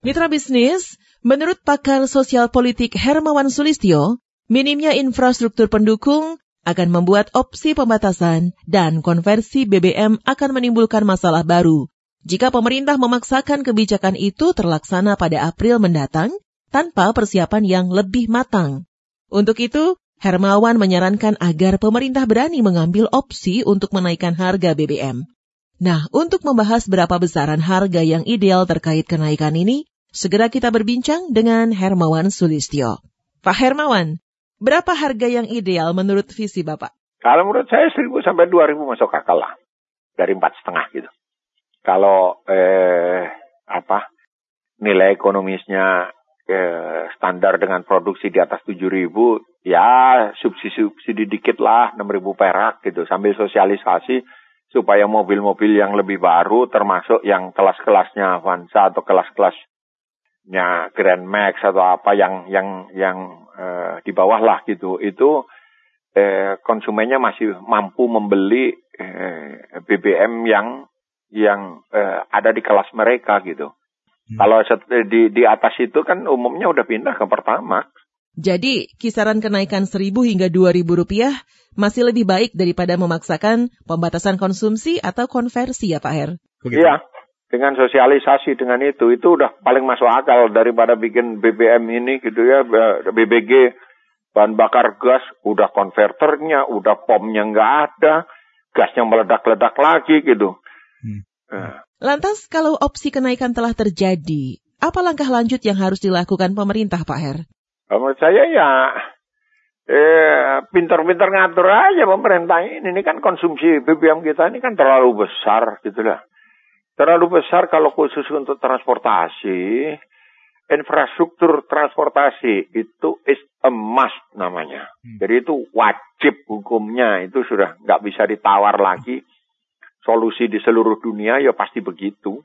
Mitra bisnis, menurut pakar sosial politik Hermawan Sulistyo, minimnya infrastruktur pendukung akan membuat opsi pembatasan dan konversi BBM akan menimbulkan masalah baru. Jika pemerintah memaksakan kebijakan itu terlaksana pada April mendatang tanpa persiapan yang lebih matang. Untuk itu, Hermawan menyarankan agar pemerintah berani mengambil opsi untuk menaikkan harga BBM. Nah, untuk membahas berapa besaran harga yang ideal terkait kenaikan ini, segera kita berbincang dengan Hermawan Sulistyo. Pak Hermawan, berapa harga yang ideal menurut visi Bapak? Kalau menurut saya 1000 sampai 2000 masuk akal lah. Dari empat setengah gitu. Kalau eh, apa nilai ekonomisnya eh, standar dengan produksi di atas 7000 ya subsidi-subsidi dikit lah 6000 perak gitu sambil sosialisasi supaya mobil-mobil yang lebih baru termasuk yang kelas-kelasnya Avanza atau kelas-kelasnya Grand Max atau apa yang yang yang uh, di bawah lah gitu itu eh, konsumennya masih mampu membeli eh, BBM yang yang eh, ada di kelas mereka gitu. Hmm. Kalau di di atas itu kan umumnya udah pindah ke pertama. Jadi kisaran kenaikan 1000 hingga 2000 rupiah masih lebih baik daripada memaksakan pembatasan konsumsi atau konversi ya Pak Her? Iya, dengan sosialisasi dengan itu, itu udah paling masuk akal daripada bikin BBM ini gitu ya, BBG, bahan bakar gas, udah konverternya, udah pomnya nggak ada, gasnya meledak-ledak lagi gitu. Hmm. Nah. Lantas kalau opsi kenaikan telah terjadi, apa langkah lanjut yang harus dilakukan pemerintah Pak Her? Menurut saya ya eh, pintar-pintar ngatur aja pemerintah ini. Ini kan konsumsi BBM kita ini kan terlalu besar gitu lah. Terlalu besar kalau khusus untuk transportasi, infrastruktur transportasi itu is a must namanya. Hmm. Jadi itu wajib hukumnya, itu sudah nggak bisa ditawar lagi. Solusi di seluruh dunia ya pasti begitu.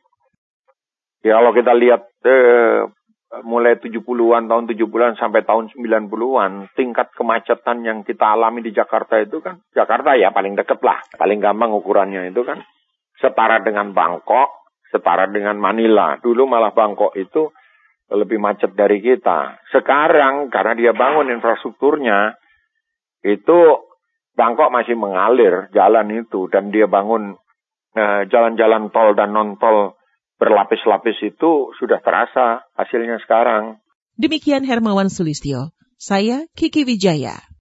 Ya kalau kita lihat eh, mulai 70-an, tahun 70-an sampai tahun 90-an, tingkat kemacetan yang kita alami di Jakarta itu kan, Jakarta ya paling deket lah, paling gampang ukurannya itu kan, setara dengan Bangkok, setara dengan Manila. Dulu malah Bangkok itu lebih macet dari kita. Sekarang karena dia bangun infrastrukturnya, itu Bangkok masih mengalir jalan itu, dan dia bangun eh, jalan-jalan eh, tol dan non-tol berlapis-lapis itu sudah terasa hasilnya sekarang. Demikian Hermawan Sulistyo. Saya Kiki Wijaya.